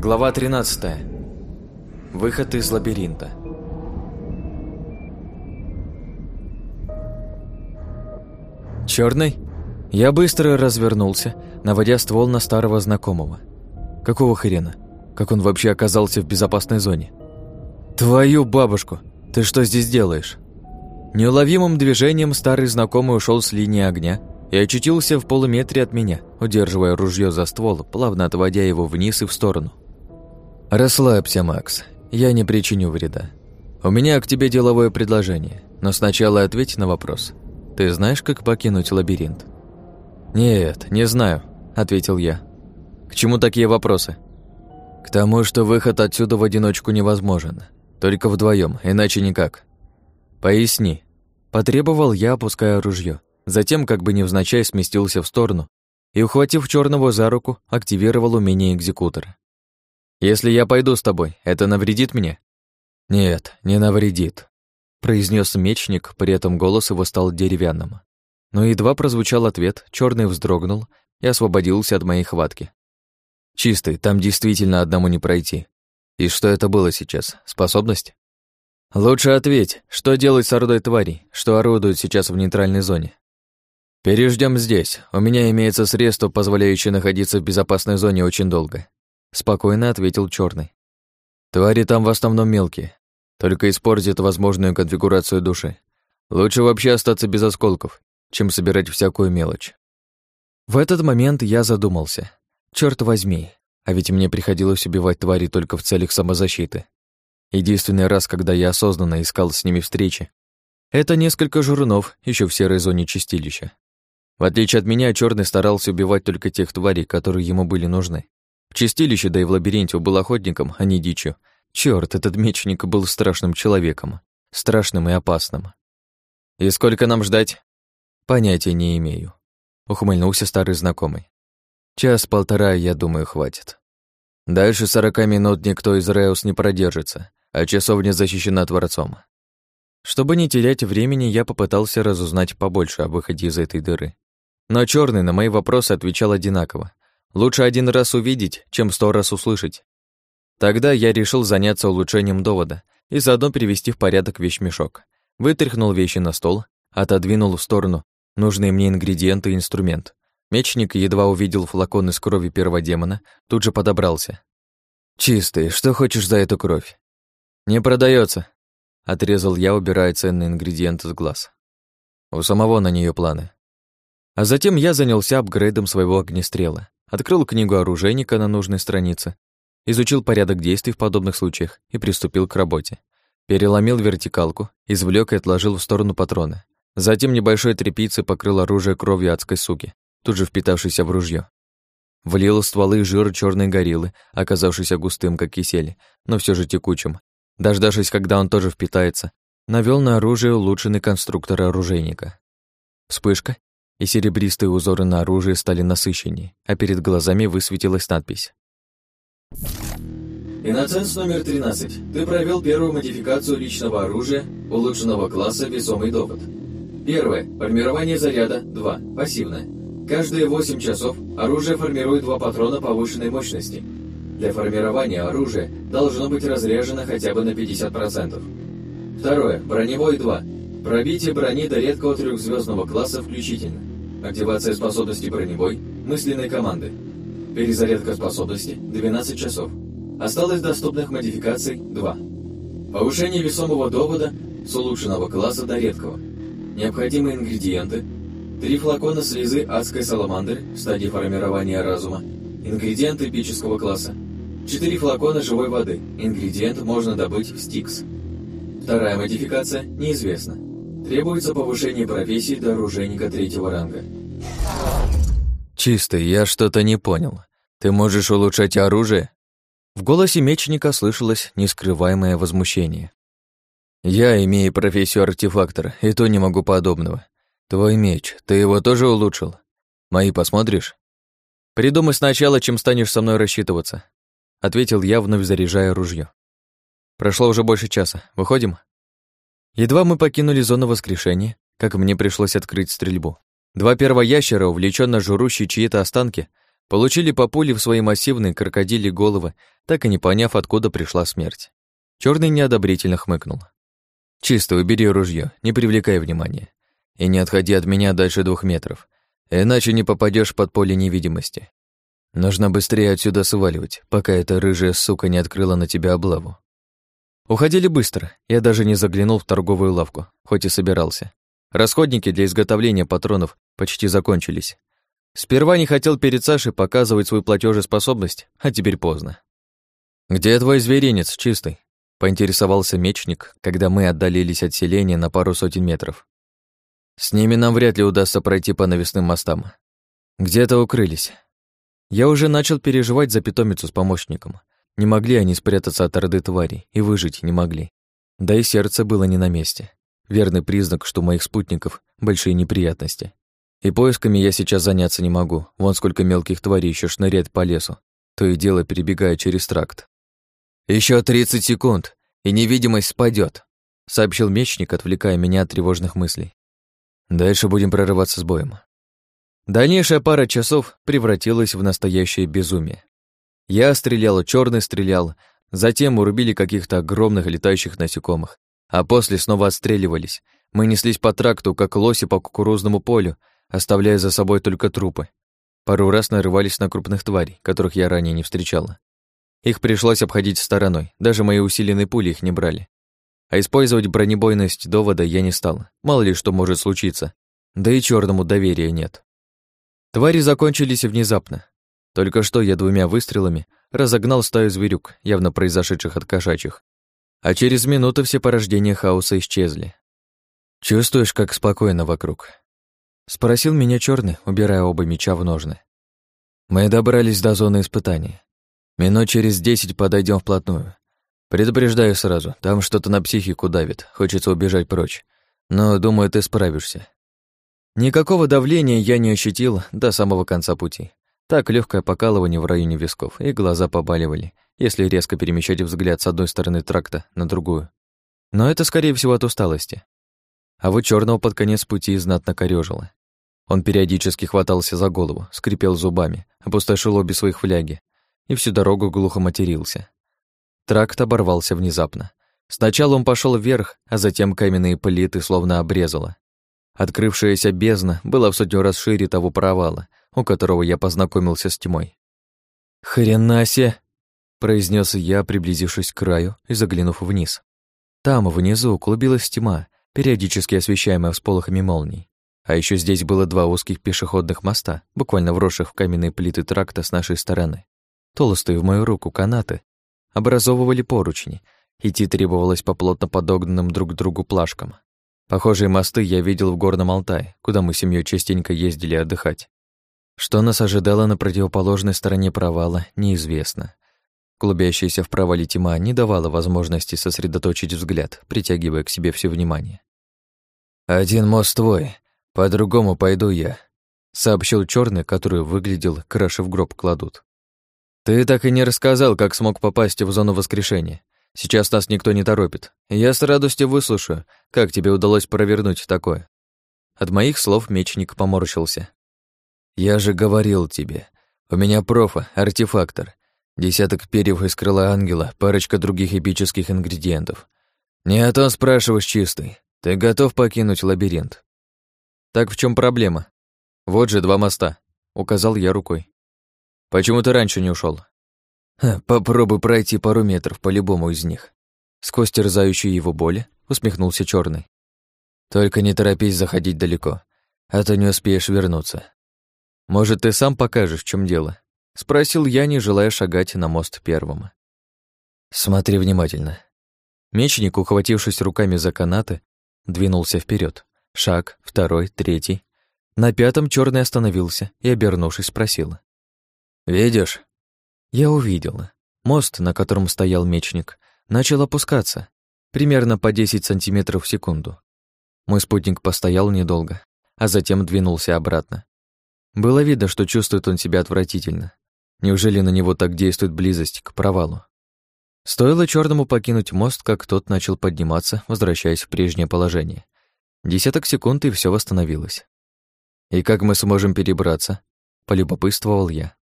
Глава 13. Выход из лабиринта. Черный? Я быстро развернулся, наводя ствол на старого знакомого. Какого хрена? Как он вообще оказался в безопасной зоне? Твою бабушку! Ты что здесь делаешь? Неуловимым движением старый знакомый ушел с линии огня и очутился в полуметре от меня, удерживая ружье за ствол, плавно отводя его вниз и в сторону. «Расслабься, Макс. Я не причиню вреда. У меня к тебе деловое предложение, но сначала ответь на вопрос. Ты знаешь, как покинуть лабиринт?» «Нет, не знаю», — ответил я. «К чему такие вопросы?» «К тому, что выход отсюда в одиночку невозможен. Только вдвоем, иначе никак». «Поясни», — потребовал я, опуская ружье. Затем, как бы невзначай, сместился в сторону и, ухватив черного за руку, активировал умение экзекутора. Если я пойду с тобой, это навредит мне? Нет, не навредит, произнес мечник, при этом голос его стал деревянным. Но едва прозвучал ответ, черный вздрогнул и освободился от моей хватки. Чистый, там действительно одному не пройти. И что это было сейчас? Способность? Лучше ответь, что делать с ордой тварей, что орудуют сейчас в нейтральной зоне? Переждем здесь. У меня имеется средство, позволяющее находиться в безопасной зоне очень долго. Спокойно ответил черный. Твари там в основном мелкие, только испортят возможную конфигурацию души. Лучше вообще остаться без осколков, чем собирать всякую мелочь. В этот момент я задумался. Черт возьми, а ведь мне приходилось убивать твари только в целях самозащиты. Единственный раз, когда я осознанно искал с ними встречи, это несколько журнов еще в серой зоне чистилища. В отличие от меня, черный старался убивать только тех тварей, которые ему были нужны. В чистилище, да и в лабиринте был охотником, а не дичью. Черт, этот мечник был страшным человеком. Страшным и опасным. «И сколько нам ждать?» «Понятия не имею», — ухмыльнулся старый знакомый. «Час-полтора, я думаю, хватит. Дальше сорока минут никто из Реус не продержится, а часовня защищена Творцом». Чтобы не терять времени, я попытался разузнать побольше о выходе из этой дыры. Но черный на мои вопросы отвечал одинаково. Лучше один раз увидеть, чем сто раз услышать. Тогда я решил заняться улучшением довода и заодно привести в порядок вещмешок. Вытряхнул вещи на стол, отодвинул в сторону нужные мне ингредиенты и инструмент. Мечник едва увидел флакон из крови первого демона, тут же подобрался. «Чистый, что хочешь за эту кровь?» «Не продается, отрезал я, убирая ценный ингредиент из глаз. У самого на нее планы. А затем я занялся апгрейдом своего огнестрела. Открыл книгу оружейника на нужной странице, изучил порядок действий в подобных случаях и приступил к работе. Переломил вертикалку, извлек и отложил в сторону патроны. Затем небольшой тряпицей покрыл оружие кровью адской суки, тут же впитавшейся в ружье. Влил стволы жир черной гориллы, оказавшийся густым, как кисель, но все же текучим. Дождавшись, когда он тоже впитается, навел на оружие улучшенный конструктор оружейника. Вспышка, и серебристые узоры на оружии стали насыщеннее, а перед глазами высветилась надпись. Иноценс номер 13. Ты провел первую модификацию личного оружия, улучшенного класса «Весомый довод». Первое. Формирование заряда 2. Пассивное. Каждые 8 часов оружие формирует два патрона повышенной мощности. Для формирования оружия должно быть разряжено хотя бы на 50%. Второе. Броневой 2. Пробитие брони до редкого трехзвездного класса включительно. Активация способности броневой, мысленной команды. Перезарядка способности 12 часов. Осталось доступных модификаций 2. Повышение весомого довода с улучшенного класса до редкого. Необходимые ингредиенты. Три флакона слезы адской саламандры в стадии формирования разума. Ингредиент эпического класса. Четыре флакона живой воды. Ингредиент можно добыть в Стикс. Вторая модификация неизвестна. Требуется повышение профессии до оружейника третьего ранга. «Чистый, я что-то не понял. Ты можешь улучшать оружие?» В голосе мечника слышалось нескрываемое возмущение. «Я имею профессию артефактора, и то не могу подобного. Твой меч, ты его тоже улучшил? Мои посмотришь?» «Придумай сначала, чем станешь со мной рассчитываться», ответил я, вновь заряжая ружье. «Прошло уже больше часа. Выходим?» Едва мы покинули зону воскрешения, как мне пришлось открыть стрельбу. Два первого ящера, увлеченно журущие чьи-то останки, Получили по пуле в свои массивные крокодили головы, так и не поняв, откуда пришла смерть. Черный неодобрительно хмыкнул. «Чисто убери ружье, не привлекай внимания. И не отходи от меня дальше двух метров, иначе не попадешь под поле невидимости. Нужно быстрее отсюда сваливать, пока эта рыжая сука не открыла на тебя облаву». Уходили быстро, я даже не заглянул в торговую лавку, хоть и собирался. Расходники для изготовления патронов почти закончились. Сперва не хотел перед Сашей показывать свою платежеспособность, а теперь поздно. «Где твой зверинец, чистый?» — поинтересовался мечник, когда мы отдалились от селения на пару сотен метров. «С ними нам вряд ли удастся пройти по навесным мостам. Где-то укрылись». Я уже начал переживать за питомицу с помощником. Не могли они спрятаться от орды тварей, и выжить не могли. Да и сердце было не на месте. Верный признак, что у моих спутников большие неприятности. И поисками я сейчас заняться не могу. Вон сколько мелких тварей еще шныряет по лесу, то и дело перебегая через тракт. Еще тридцать секунд, и невидимость спадет, сообщил мечник, отвлекая меня от тревожных мыслей. Дальше будем прорываться с боем. Дальнейшая пара часов превратилась в настоящее безумие. Я стрелял, черный стрелял, затем урубили каких-то огромных летающих насекомых, а после снова отстреливались. Мы неслись по тракту, как лоси по кукурузному полю, оставляя за собой только трупы. Пару раз нарывались на крупных тварей, которых я ранее не встречала. Их пришлось обходить стороной, даже мои усиленные пули их не брали. А использовать бронебойность довода я не стал, мало ли что может случиться. Да и черному доверия нет. Твари закончились внезапно. Только что я двумя выстрелами разогнал стаю зверюк, явно произошедших от кошачьих. А через минуту все порождения хаоса исчезли. «Чувствуешь, как спокойно вокруг?» Спросил меня черный, убирая оба меча в ножны. Мы добрались до зоны испытания. Минут через десять подойдем вплотную. Предупреждаю сразу, там что-то на психику давит, хочется убежать прочь. Но, думаю, ты справишься. Никакого давления я не ощутил до самого конца пути. Так легкое покалывание в районе висков, и глаза побаливали, если резко перемещать взгляд с одной стороны тракта на другую. Но это, скорее всего, от усталости. А вот черного под конец пути знатно корёжило. Он периодически хватался за голову, скрипел зубами, опустошил обе своих фляги и всю дорогу глухо матерился. Тракт оборвался внезапно. Сначала он пошел вверх, а затем каменные плиты словно обрезало. Открывшаяся бездна была в сотню раз шире того провала, у которого я познакомился с тьмой. «Хрена произнес я, приблизившись к краю и заглянув вниз. Там, внизу, клубилась тьма, периодически освещаемая всполохами молний. А еще здесь было два узких пешеходных моста, буквально вросших в каменные плиты тракта с нашей стороны. Толстые в мою руку канаты образовывали поручни, идти требовалось по плотно подогнанным друг к другу плашкам. Похожие мосты я видел в Горном Алтае, куда мы семьей частенько ездили отдыхать. Что нас ожидало на противоположной стороне провала, неизвестно. Клубящаяся в провале тьма не давала возможности сосредоточить взгляд, притягивая к себе все внимание. «Один мост твой, по-другому пойду я», — сообщил черный, который выглядел, краши в гроб кладут. «Ты так и не рассказал, как смог попасть в зону воскрешения. Сейчас нас никто не торопит. Я с радостью выслушаю, как тебе удалось провернуть такое». От моих слов мечник поморщился. «Я же говорил тебе. У меня профа, артефактор. Десяток перьев из крыла ангела, парочка других эпических ингредиентов. Не о том спрашиваешь, чистый. Ты готов покинуть лабиринт?» «Так в чем проблема? Вот же два моста», — указал я рукой. «Почему ты раньше не ушел? «Попробуй пройти пару метров по любому из них». Сквозь терзающую его боли усмехнулся черный. «Только не торопись заходить далеко, а то не успеешь вернуться. «Может, ты сам покажешь, в чем дело?» — спросил я, не желая шагать на мост первым. «Смотри внимательно». Мечник, ухватившись руками за канаты, двинулся вперед. Шаг, второй, третий. На пятом черный остановился и, обернувшись, спросил. «Видишь?» Я увидел. Мост, на котором стоял мечник, начал опускаться, примерно по 10 сантиметров в секунду. Мой спутник постоял недолго, а затем двинулся обратно. Было видно, что чувствует он себя отвратительно. Неужели на него так действует близость к провалу? Стоило черному покинуть мост, как тот начал подниматься, возвращаясь в прежнее положение. Десяток секунд, и все восстановилось. «И как мы сможем перебраться?» — полюбопытствовал я.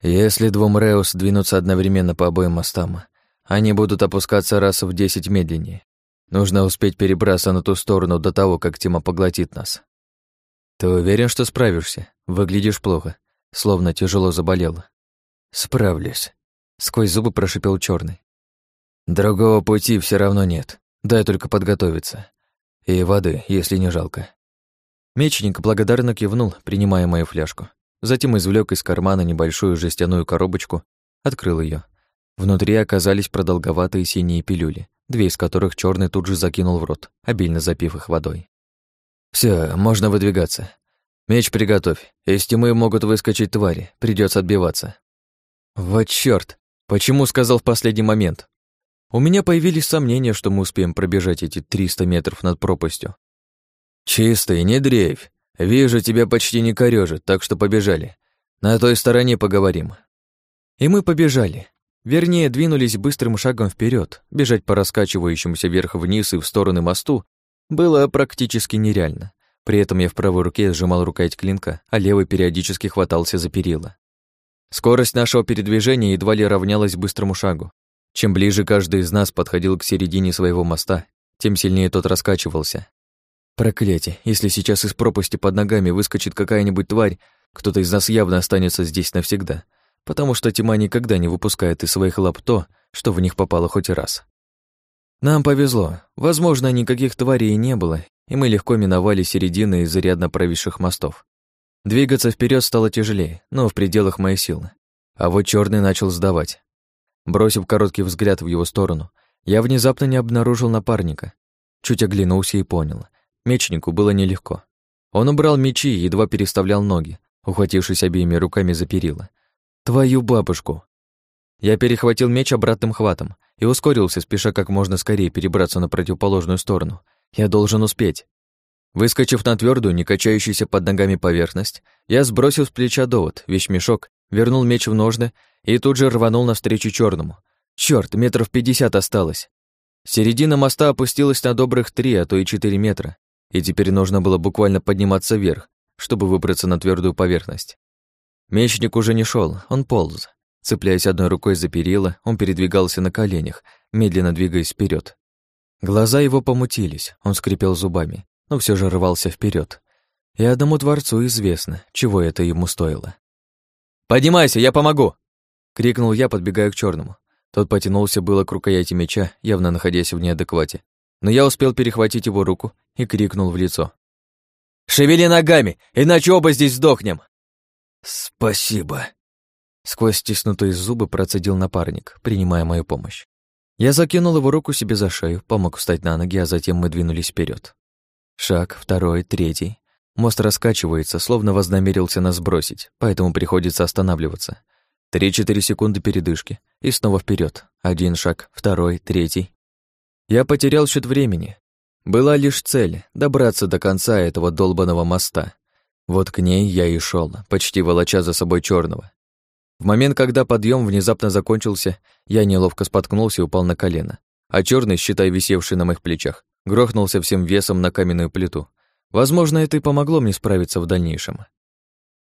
Если двум Реус двинуться одновременно по обоим мостам, они будут опускаться раз в десять медленнее. Нужно успеть перебраться на ту сторону до того, как тьма поглотит нас. Ты уверен, что справишься? Выглядишь плохо, словно тяжело заболела. Справлюсь. Сквозь зубы прошипел черный. Другого пути все равно нет. Дай только подготовиться. И воды, если не жалко. Мечник благодарно кивнул, принимая мою фляжку. Затем извлек из кармана небольшую жестяную коробочку, открыл ее. Внутри оказались продолговатые синие пилюли, две из которых черный тут же закинул в рот, обильно запив их водой. Все, можно выдвигаться. Меч приготовь. Из тьмы могут выскочить твари, придется отбиваться. Вот чёрт, почему сказал в последний момент? У меня появились сомнения, что мы успеем пробежать эти 300 метров над пропастью. Чистый, не дрейфь. Вижу, тебя почти не корёжит, так что побежали. На той стороне поговорим. И мы побежали. Вернее, двинулись быстрым шагом вперед. Бежать по раскачивающемуся вверх-вниз и в стороны мосту было практически нереально. При этом я в правой руке сжимал рукоять клинка, а левый периодически хватался за перила. Скорость нашего передвижения едва ли равнялась быстрому шагу. Чем ближе каждый из нас подходил к середине своего моста, тем сильнее тот раскачивался. Проклятие, если сейчас из пропасти под ногами выскочит какая-нибудь тварь, кто-то из нас явно останется здесь навсегда, потому что тьма никогда не выпускает из своих лап то, что в них попало хоть раз. Нам повезло. Возможно, никаких тварей не было, и мы легко миновали середины изрядно провисших мостов. Двигаться вперед стало тяжелее, но в пределах моей силы. А вот черный начал сдавать. Бросив короткий взгляд в его сторону, я внезапно не обнаружил напарника. Чуть оглянулся и понял. Мечнику было нелегко. Он убрал мечи и едва переставлял ноги, ухватившись обеими руками за перила. «Твою бабушку!» Я перехватил меч обратным хватом и ускорился, спеша как можно скорее перебраться на противоположную сторону. Я должен успеть. Выскочив на твердую, не качающуюся под ногами поверхность, я сбросил с плеча довод, вещмешок, вернул меч в ножны и тут же рванул навстречу черному. Черт, метров пятьдесят осталось. Середина моста опустилась на добрых три, а то и четыре метра и теперь нужно было буквально подниматься вверх, чтобы выбраться на твердую поверхность. Мечник уже не шел, он полз. Цепляясь одной рукой за перила, он передвигался на коленях, медленно двигаясь вперед. Глаза его помутились, он скрипел зубами, но все же рвался вперед. И одному Творцу известно, чего это ему стоило. «Поднимайся, я помогу!» — крикнул я, подбегая к черному. Тот потянулся было к рукояти меча, явно находясь в неадеквате, но я успел перехватить его руку и крикнул в лицо. «Шевели ногами, иначе оба здесь сдохнем!» «Спасибо!» Сквозь стиснутые зубы процедил напарник, принимая мою помощь. Я закинул его руку себе за шею, помог встать на ноги, а затем мы двинулись вперед. Шаг, второй, третий. Мост раскачивается, словно вознамерился нас сбросить, поэтому приходится останавливаться. Три-четыре секунды передышки, и снова вперед. Один шаг, второй, третий. Я потерял счет времени. Была лишь цель — добраться до конца этого долбанного моста. Вот к ней я и шел, почти волоча за собой черного. В момент, когда подъем внезапно закончился, я неловко споткнулся и упал на колено, а черный, считай висевший на моих плечах, грохнулся всем весом на каменную плиту. Возможно, это и помогло мне справиться в дальнейшем.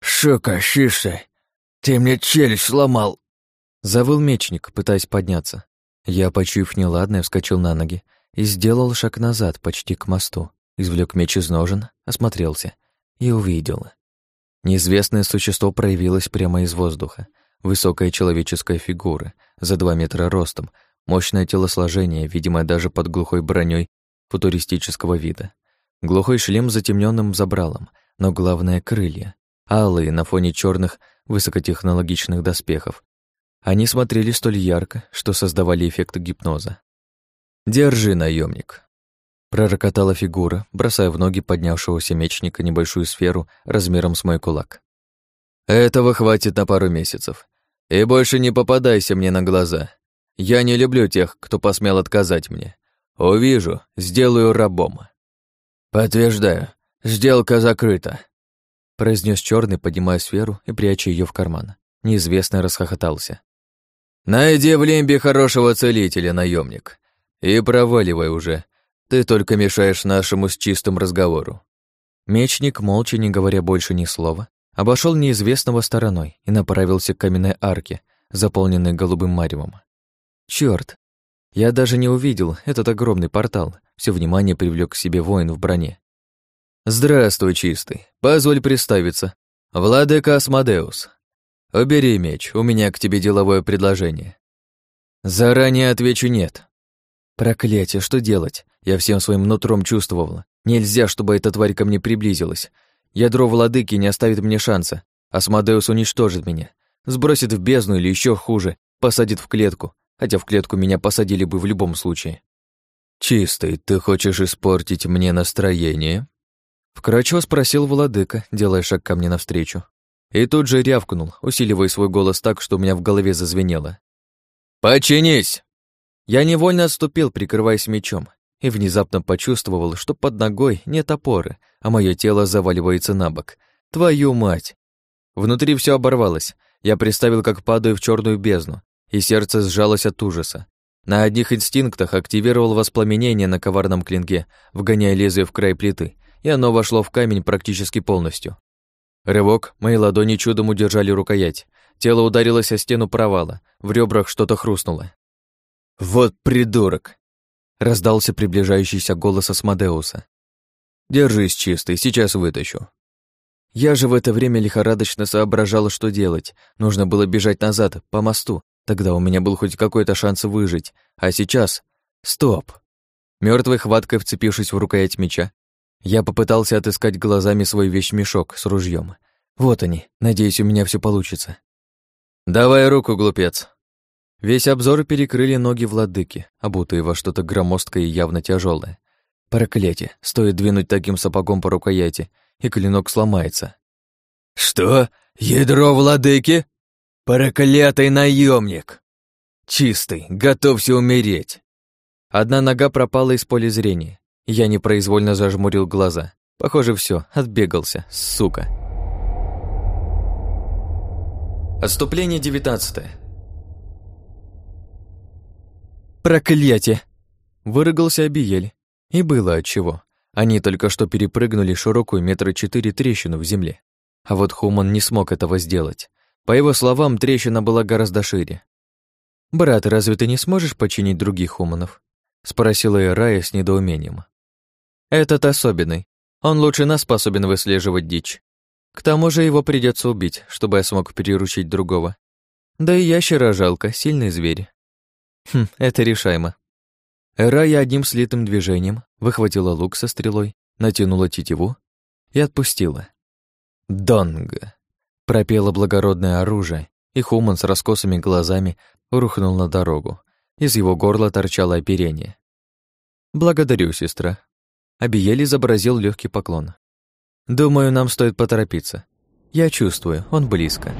«Шо кашишься? Ты мне челюсть сломал!» Завыл мечник, пытаясь подняться. Я, почуяв неладное, вскочил на ноги и сделал шаг назад, почти к мосту. Извлек меч из ножен, осмотрелся и увидел. Неизвестное существо проявилось прямо из воздуха. Высокая человеческая фигура, за два метра ростом, мощное телосложение, видимо, даже под глухой броней футуристического вида. Глухой шлем с затемненным забралом, но главное — крылья. Алые на фоне черных высокотехнологичных доспехов, они смотрели столь ярко, что создавали эффект гипноза. «Держи, наемник, пророкотала фигура, бросая в ноги поднявшегося мечника небольшую сферу размером с мой кулак. «Этого хватит на пару месяцев. И больше не попадайся мне на глаза. Я не люблю тех, кто посмел отказать мне. Увижу, сделаю рабом». «Подтверждаю, сделка закрыта», произнес черный, поднимая сферу и пряча ее в карман. Неизвестный расхохотался. Найди в Лимбе хорошего целителя, наемник, и проваливай уже. Ты только мешаешь нашему с чистым разговору. Мечник, молча, не говоря больше ни слова, Обошел неизвестного стороной и направился к каменной арке, заполненной голубым маревом. Черт! Я даже не увидел этот огромный портал. Все внимание привлек к себе воин в броне. «Здравствуй, чистый. Позволь представиться. Владыка Асмодеус. Убери меч, у меня к тебе деловое предложение». «Заранее отвечу нет». Проклятие, что делать? Я всем своим нутром чувствовала. Нельзя, чтобы эта тварь ко мне приблизилась. Ядро владыки не оставит мне шанса. Асмодеус уничтожит меня. Сбросит в бездну или еще хуже, посадит в клетку. Хотя в клетку меня посадили бы в любом случае. «Чистый, ты хочешь испортить мне настроение?» Вкратчиво спросил владыка, делая шаг ко мне навстречу. И тут же рявкнул, усиливая свой голос так, что у меня в голове зазвенело. «Починись!» Я невольно отступил, прикрываясь мечом, и внезапно почувствовал, что под ногой нет опоры, а мое тело заваливается на бок. Твою мать! Внутри все оборвалось. Я представил, как падаю в черную бездну, и сердце сжалось от ужаса. На одних инстинктах активировал воспламенение на коварном клинке, вгоняя лезвие в край плиты, и оно вошло в камень практически полностью. Рывок, мои ладони чудом удержали рукоять. Тело ударилось о стену провала, в ребрах что-то хрустнуло. «Вот придурок!» Раздался приближающийся голос Асмодеуса. «Держись чистый, сейчас вытащу». Я же в это время лихорадочно соображал, что делать. Нужно было бежать назад, по мосту. Тогда у меня был хоть какой-то шанс выжить. А сейчас... Стоп! Мертвой хваткой вцепившись в рукоять меча, я попытался отыскать глазами свой вещмешок с ружьем. Вот они, надеюсь, у меня все получится. «Давай руку, глупец!» Весь обзор перекрыли ноги владыки, обутые во что-то громоздкое и явно тяжелое. Проклятие, стоит двинуть таким сапогом по рукояти, и клинок сломается. «Что? Ядро владыки? Проклятый наемник! Чистый, готовься умереть!» Одна нога пропала из поля зрения. Я непроизвольно зажмурил глаза. Похоже, все, отбегался, сука. Отступление девятнадцатое. «Проклятие!» Вырыгался Абиель. И было отчего. Они только что перепрыгнули широкую метра четыре трещину в земле. А вот Хуман не смог этого сделать. По его словам, трещина была гораздо шире. «Брат, разве ты не сможешь починить других Хуманов?» Спросила Ирая с недоумением. Этот особенный. Он лучше нас способен выслеживать дичь. К тому же его придется убить, чтобы я смог переручить другого. Да и ящера жалко, сильный зверь. Хм, это решаемо. Рая одним слитым движением выхватила лук со стрелой, натянула тетиву и отпустила. «Донга!» — пропело благородное оружие, и Хуман с раскосыми глазами рухнул на дорогу. Из его горла торчало оперение. «Благодарю, сестра», Абиель изобразил легкий поклон. «Думаю, нам стоит поторопиться. Я чувствую, он близко».